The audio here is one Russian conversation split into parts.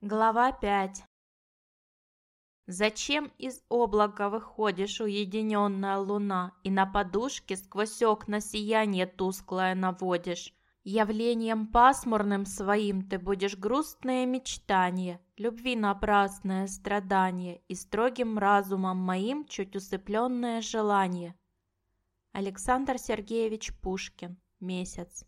Глава 5 Зачем из облака выходишь, уединенная луна, И на подушке сквозь окна сияние тусклое наводишь? Явлением пасмурным своим ты будешь грустное мечтание, Любви напрасное страдание И строгим разумом моим чуть усыпленное желание. Александр Сергеевич Пушкин. Месяц.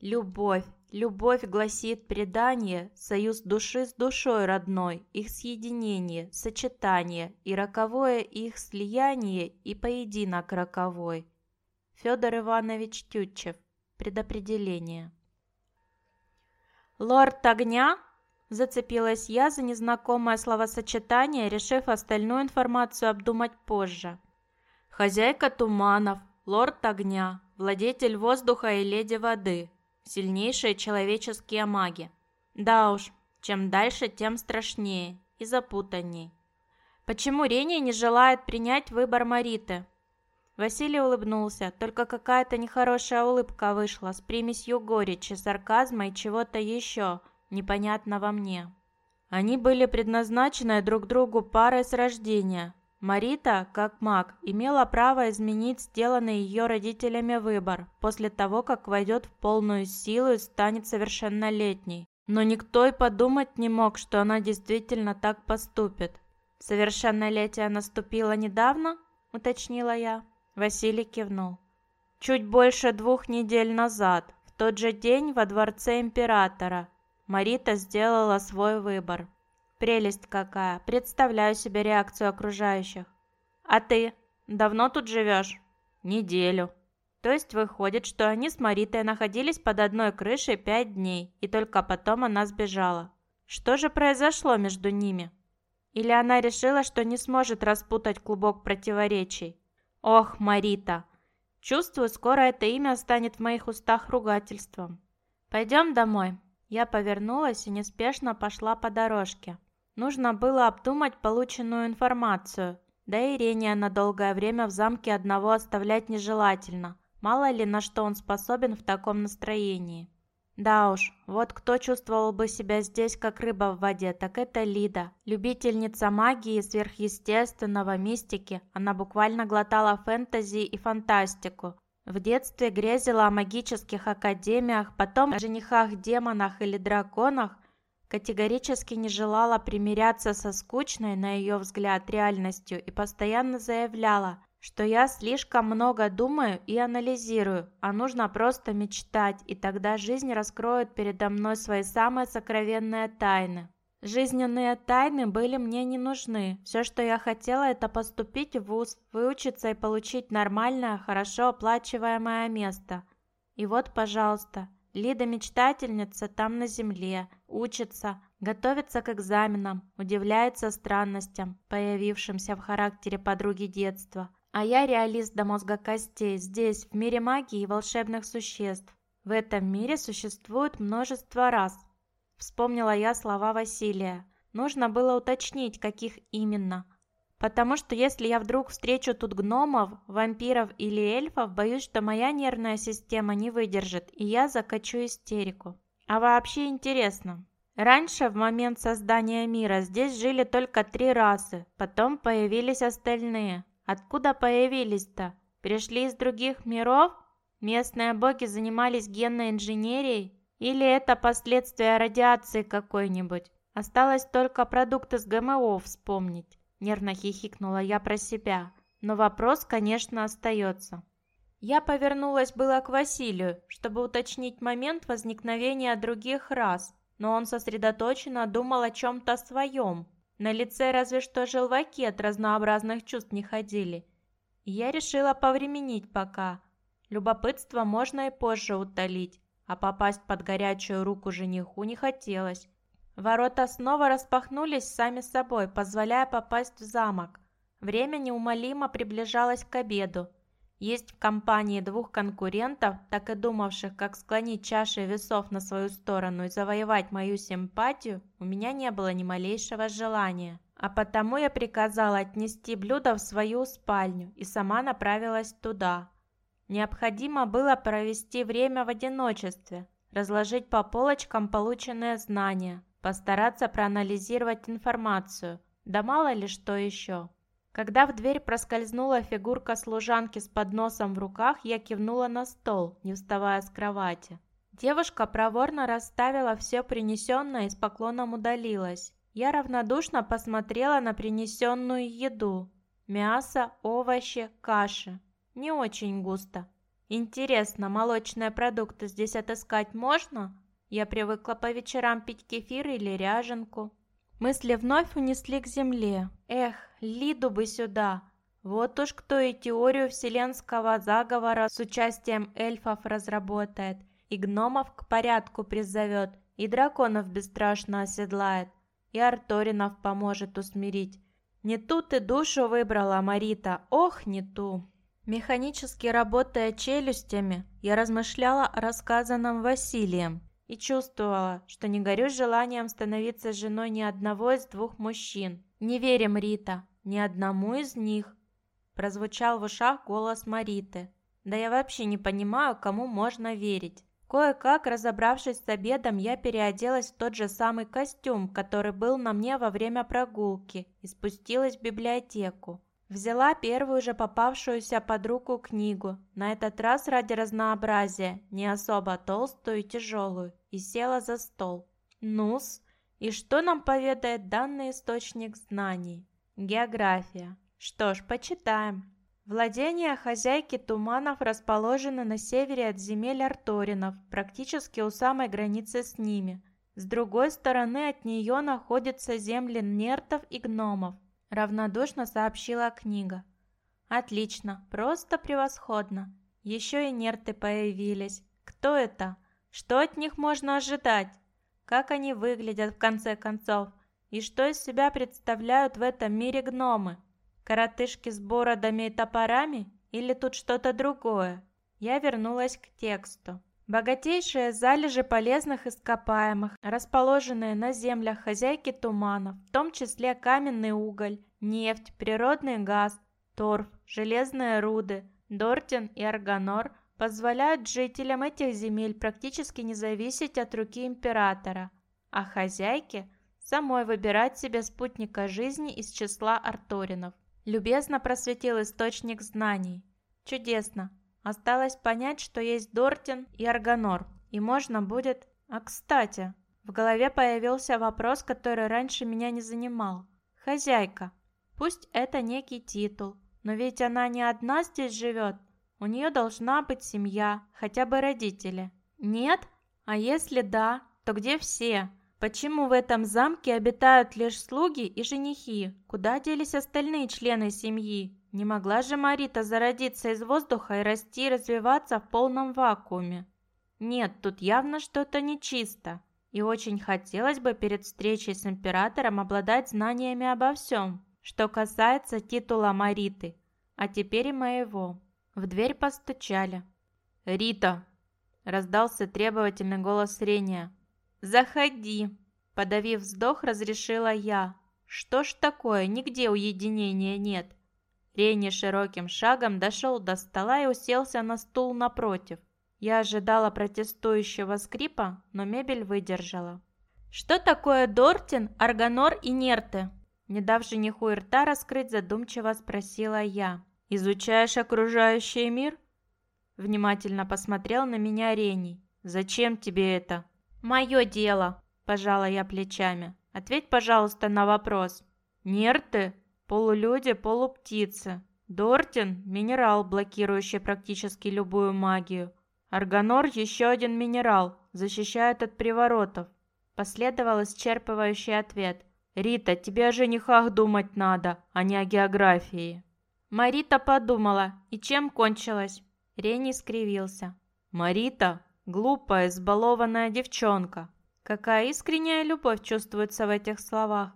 Любовь, любовь гласит предание, союз души с душой родной, их съединение, сочетание и роковое их слияние и поединок роковой. Федор Иванович Тютчев. Предопределение. «Лорд огня?» – зацепилась я за незнакомое словосочетание, решив остальную информацию обдумать позже. «Хозяйка туманов, лорд огня, владетель воздуха и леди воды, Сильнейшие человеческие маги. Да уж, чем дальше, тем страшнее и запутанней. Почему Рене не желает принять выбор Мариты? Василий улыбнулся, только какая-то нехорошая улыбка вышла с примесью горечи, сарказма и чего-то еще, непонятного мне. Они были предназначены друг другу парой с рождения, Марита, как маг, имела право изменить сделанный ее родителями выбор после того, как войдет в полную силу и станет совершеннолетней. Но никто и подумать не мог, что она действительно так поступит. «Совершеннолетие наступило недавно?» – уточнила я. Василий кивнул. «Чуть больше двух недель назад, в тот же день во дворце императора, Марита сделала свой выбор. Прелесть какая. Представляю себе реакцию окружающих. А ты? Давно тут живешь? Неделю. То есть выходит, что они с Маритой находились под одной крышей пять дней, и только потом она сбежала. Что же произошло между ними? Или она решила, что не сможет распутать клубок противоречий? Ох, Марита! Чувствую, скоро это имя станет в моих устах ругательством. Пойдем домой. Я повернулась и неспешно пошла по дорожке. Нужно было обдумать полученную информацию. Да и Рения на долгое время в замке одного оставлять нежелательно. Мало ли на что он способен в таком настроении. Да уж, вот кто чувствовал бы себя здесь как рыба в воде, так это Лида. Любительница магии сверхъестественного, мистики, она буквально глотала фэнтези и фантастику. В детстве грезила о магических академиях, потом о женихах-демонах или драконах, категорически не желала примиряться со скучной, на ее взгляд, реальностью и постоянно заявляла, что я слишком много думаю и анализирую, а нужно просто мечтать, и тогда жизнь раскроет передо мной свои самые сокровенные тайны. Жизненные тайны были мне не нужны. Все, что я хотела, это поступить в ВУЗ, выучиться и получить нормальное, хорошо оплачиваемое место. И вот, пожалуйста, Лида-мечтательница там на земле, учится, готовится к экзаменам, удивляется странностям, появившимся в характере подруги детства. А я реалист до мозга костей, здесь, в мире магии и волшебных существ. В этом мире существует множество рас. Вспомнила я слова Василия. Нужно было уточнить, каких именно – Потому что если я вдруг встречу тут гномов, вампиров или эльфов, боюсь, что моя нервная система не выдержит, и я закачу истерику. А вообще интересно. Раньше, в момент создания мира, здесь жили только три расы, потом появились остальные. Откуда появились-то? Пришли из других миров? Местные боги занимались генной инженерией? Или это последствия радиации какой-нибудь? Осталось только продукты с ГМО вспомнить. Нервно хихикнула я про себя. Но вопрос, конечно, остается. Я повернулась было к Василию, чтобы уточнить момент возникновения других рас, но он сосредоточенно думал о чем-то своем. На лице разве что желваки от разнообразных чувств не ходили. я решила повременить пока. Любопытство можно и позже утолить, а попасть под горячую руку жениху не хотелось. Ворота снова распахнулись сами собой, позволяя попасть в замок. Время неумолимо приближалось к обеду. Есть в компании двух конкурентов, так и думавших, как склонить чаши весов на свою сторону и завоевать мою симпатию, у меня не было ни малейшего желания. А потому я приказала отнести блюдо в свою спальню и сама направилась туда. Необходимо было провести время в одиночестве, разложить по полочкам полученные знания, Постараться проанализировать информацию. Да мало ли что еще. Когда в дверь проскользнула фигурка служанки с подносом в руках, я кивнула на стол, не вставая с кровати. Девушка проворно расставила все принесенное и с поклоном удалилась. Я равнодушно посмотрела на принесенную еду. Мясо, овощи, каши. Не очень густо. Интересно, молочные продукты здесь отыскать можно? Я привыкла по вечерам пить кефир или ряженку. Мысли вновь унесли к земле. Эх, Лиду бы сюда. Вот уж кто и теорию вселенского заговора с участием эльфов разработает, и гномов к порядку призовет, и драконов бесстрашно оседлает, и Арторинов поможет усмирить. Не ту ты душу выбрала, Марита, ох, не ту. Механически работая челюстями, я размышляла о рассказанном Василием и чувствовала, что не горю желанием становиться женой ни одного из двух мужчин. «Не верим, Рита, ни одному из них», – прозвучал в ушах голос Мариты. «Да я вообще не понимаю, кому можно верить». Кое-как, разобравшись с обедом, я переоделась в тот же самый костюм, который был на мне во время прогулки, и спустилась в библиотеку. Взяла первую же попавшуюся под руку книгу, на этот раз ради разнообразия, не особо толстую и тяжелую, и села за стол. Нус, и что нам поведает данный источник знаний? География. Что ж, почитаем. Владения хозяйки туманов расположены на севере от земель Арторинов, практически у самой границы с ними. С другой стороны от нее находятся земли нертов и гномов равнодушно сообщила книга. Отлично, просто превосходно. Еще и нерты появились. Кто это? Что от них можно ожидать? Как они выглядят в конце концов? И что из себя представляют в этом мире гномы? Коротышки с бородами и топорами? Или тут что-то другое? Я вернулась к тексту. Богатейшие залежи полезных ископаемых, расположенные на землях хозяйки туманов, в том числе каменный уголь, нефть, природный газ, торф, железные руды, дортин и арганор, позволяют жителям этих земель практически не зависеть от руки императора, а хозяйке самой выбирать себе спутника жизни из числа арторинов. Любезно просветил источник знаний. Чудесно, Осталось понять, что есть Дортин и Арганор, и можно будет... А кстати, в голове появился вопрос, который раньше меня не занимал. Хозяйка. Пусть это некий титул, но ведь она не одна здесь живет. У нее должна быть семья, хотя бы родители. Нет? А если да, то где все? Почему в этом замке обитают лишь слуги и женихи? Куда делись остальные члены семьи? Не могла же Марита зародиться из воздуха и расти и развиваться в полном вакууме. Нет, тут явно что-то нечисто. И очень хотелось бы перед встречей с императором обладать знаниями обо всем, что касается титула Мариты, а теперь и моего. В дверь постучали. «Рита!» – раздался требовательный голос Рения. «Заходи!» – подавив вздох, разрешила я. «Что ж такое, нигде уединения нет!» Ренни широким шагом дошел до стола и уселся на стул напротив. Я ожидала протестующего скрипа, но мебель выдержала. «Что такое Дортин, Арганор и Нерты?» Не дав жениху и рта раскрыть, задумчиво спросила я. «Изучаешь окружающий мир?» Внимательно посмотрел на меня Рений. «Зачем тебе это?» «Мое дело», – пожала я плечами. «Ответь, пожалуйста, на вопрос». «Нерты?» Полулюди, полуптицы. Дортин – минерал, блокирующий практически любую магию. Арганор – еще один минерал, защищает от приворотов. Последовал исчерпывающий ответ. «Рита, тебе о женихах думать надо, а не о географии». Марита подумала, и чем кончилось? Рени скривился. «Марита – глупая, избалованная девчонка. Какая искренняя любовь чувствуется в этих словах.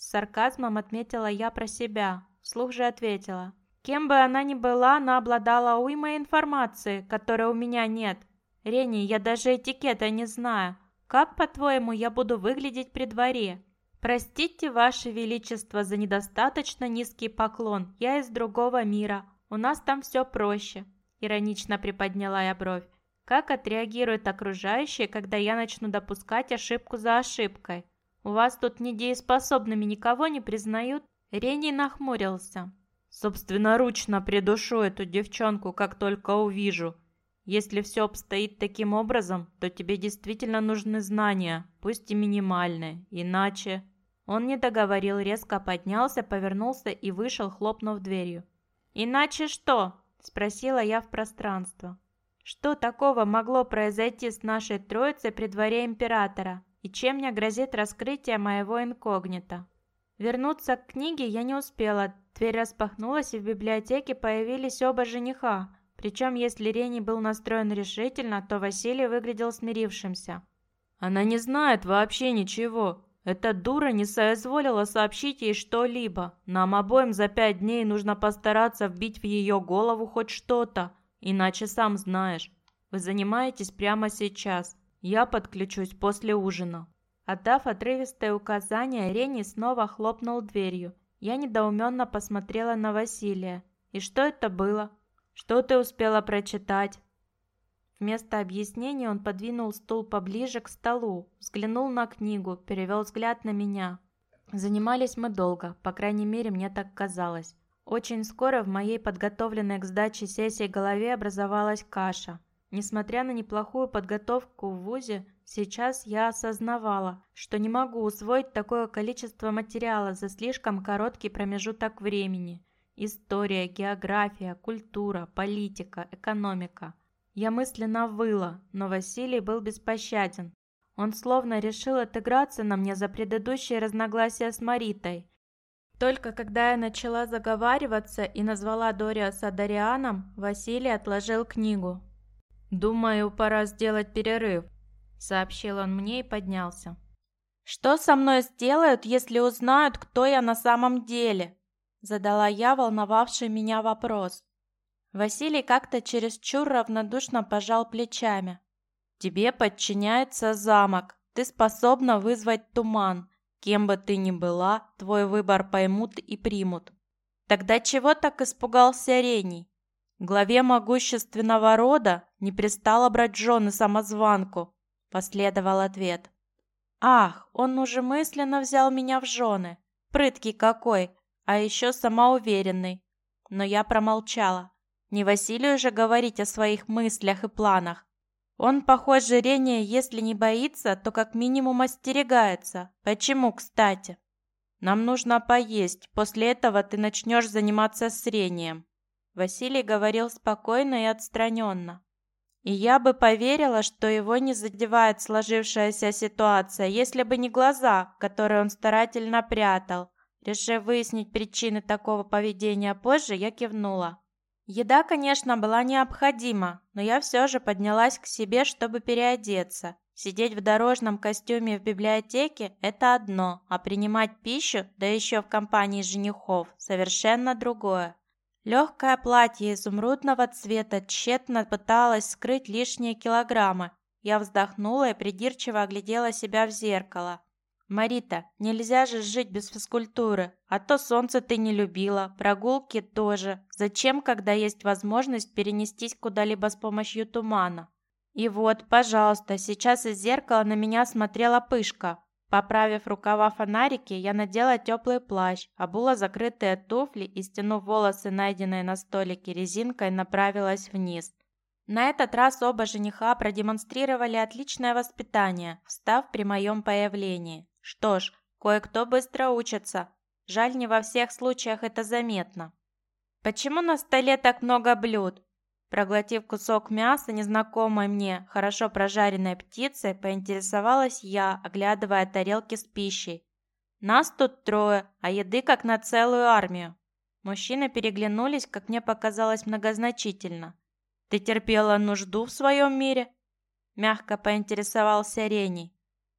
С сарказмом отметила я про себя, вслух же ответила. Кем бы она ни была, она обладала уймой информации, которой у меня нет. Рени, я даже этикета не знаю. Как, по-твоему, я буду выглядеть при дворе? Простите, Ваше Величество, за недостаточно низкий поклон. Я из другого мира. У нас там все проще. Иронично приподняла я бровь. Как отреагируют окружающие, когда я начну допускать ошибку за ошибкой? У вас тут недееспособными никого не признают?» Рений нахмурился. «Собственноручно придушу эту девчонку, как только увижу. Если все обстоит таким образом, то тебе действительно нужны знания, пусть и минимальные, иначе...» Он не договорил, резко поднялся, повернулся и вышел, хлопнув дверью. «Иначе что?» – спросила я в пространство. «Что такого могло произойти с нашей троицей при дворе императора? И чем мне грозит раскрытие моего инкогнито?» Вернуться к книге я не успела. Дверь распахнулась, и в библиотеке появились оба жениха. Причем, если Рени был настроен решительно, то Василий выглядел смирившимся. «Она не знает вообще ничего», эта дура не соизволила сообщить ей что-либо. Нам обоим за пять дней нужно постараться вбить в ее голову хоть что-то, иначе сам знаешь. Вы занимаетесь прямо сейчас. Я подключусь после ужина». Отдав отрывистое указание, Рени снова хлопнул дверью. Я недоуменно посмотрела на Василия. «И что это было? Что ты успела прочитать?» Вместо объяснения он подвинул стул поближе к столу, взглянул на книгу, перевел взгляд на меня. Занимались мы долго, по крайней мере, мне так казалось. Очень скоро в моей подготовленной к сдаче сессии голове образовалась каша. Несмотря на неплохую подготовку в ВУЗе, сейчас я осознавала, что не могу усвоить такое количество материала за слишком короткий промежуток времени. История, география, культура, политика, экономика – я мысленно выла, но Василий был беспощаден. Он словно решил отыграться на мне за предыдущие разногласия с Маритой. Только когда я начала заговариваться и назвала Дориаса Дарианом, Василий отложил книгу. «Думаю, пора сделать перерыв», — сообщил он мне и поднялся. «Что со мной сделают, если узнают, кто я на самом деле?» Задала я волновавший меня вопрос. Василий как-то чересчур равнодушно пожал плечами. «Тебе подчиняется замок. Ты способна вызвать туман. Кем бы ты ни была, твой выбор поймут и примут». Тогда чего так испугался Рений? Главе могущественного рода не пристало брать жены самозванку, последовал ответ. Ах, он уже мысленно взял меня в жены. Прыткий какой, а еще самоуверенный. Но я промолчала. Не Василию же говорить о своих мыслях и планах. Он, похоже, Рене, если не боится, то как минимум остерегается. Почему, кстати? Нам нужно поесть, после этого ты начнешь заниматься с Рением. Василий говорил спокойно и отстраненно. И я бы поверила, что его не задевает сложившаяся ситуация, если бы не глаза, которые он старательно прятал. Решив выяснить причины такого поведения позже, я кивнула. Еда, конечно, была необходима, но я все же поднялась к себе, чтобы переодеться. Сидеть в дорожном костюме в библиотеке – это одно, а принимать пищу, да еще в компании женихов – совершенно другое. Легкое платье изумрудного цвета тщетно пыталось скрыть лишние килограммы. Я вздохнула и придирчиво оглядела себя в зеркало. «Марита, нельзя же жить без физкультуры, а то солнце ты не любила, прогулки тоже. Зачем, когда есть возможность перенестись куда-либо с помощью тумана?» И вот, пожалуйста, сейчас из зеркала на меня смотрела пышка. Поправив рукава фонарики, я надела теплый плащ, обула закрытые туфли и, стянув волосы, найденные на столике резинкой, направилась вниз. На этот раз оба жениха продемонстрировали отличное воспитание, встав при моем появлении. Что ж, кое-кто быстро учится. Жаль, не во всех случаях это заметно. Почему на столе так много блюд? Проглотив кусок мяса незнакомой мне, хорошо прожаренной птицы, поинтересовалась я, оглядывая тарелки с пищей. Нас тут трое, а еды как на целую армию. Мужчины переглянулись, как мне показалось многозначительно. «Ты терпела нужду в своем мире?» Мягко поинтересовался Рений.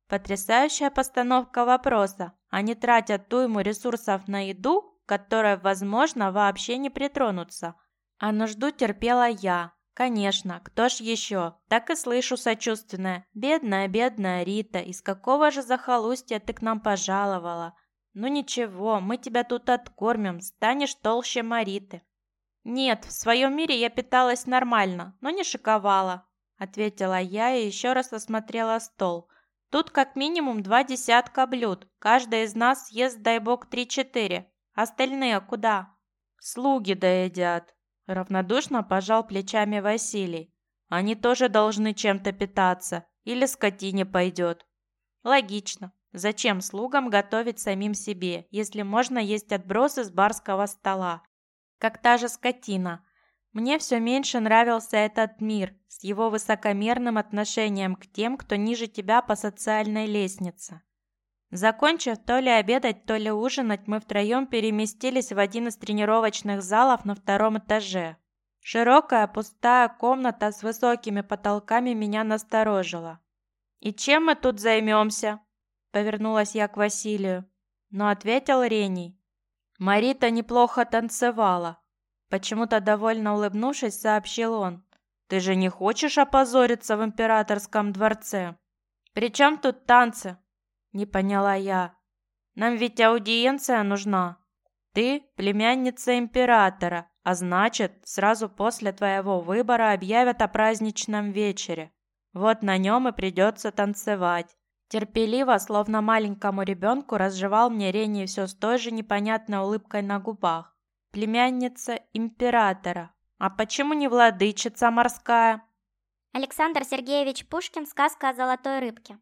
Потрясающая постановка вопроса. Они тратят ту ему ресурсов на еду, которой, возможно, вообще не притронутся. А нужду терпела я. Конечно, кто ж еще? Так и слышу сочувственное. Бедная, бедная Рита, из какого же захолустья ты к нам пожаловала? Ну ничего, мы тебя тут откормим, станешь толще Мариты. Нет, в своем мире я питалась нормально, но не шиковала, ответила я и еще раз осмотрела стол – Тут как минимум два десятка блюд. Каждый из нас ест, дай бог, три-четыре. Остальные куда? Слуги доедят. Равнодушно пожал плечами Василий. Они тоже должны чем-то питаться. Или скотине пойдет. Логично. Зачем слугам готовить самим себе, если можно есть отбросы с барского стола? Как та же скотина. Мне все меньше нравился этот мир с его высокомерным отношением к тем, кто ниже тебя по социальной лестнице. Закончив то ли обедать, то ли ужинать, мы втроем переместились в один из тренировочных залов на втором этаже. Широкая пустая комната с высокими потолками меня насторожила. «И чем мы тут займемся?» Повернулась я к Василию, но ответил Рений. Марита неплохо танцевала. Почему-то довольно улыбнувшись, сообщил он. «Ты же не хочешь опозориться в императорском дворце?» «При чем тут танцы?» Не поняла я. «Нам ведь аудиенция нужна. Ты племянница императора, а значит, сразу после твоего выбора объявят о праздничном вечере. Вот на нем и придется танцевать. Терпеливо, словно маленькому ребенку, разжевал мне Рени все с той же непонятной улыбкой на губах. Племянница императора. А почему не владычица морская? Александр Сергеевич Пушкин «Сказка о золотой рыбке».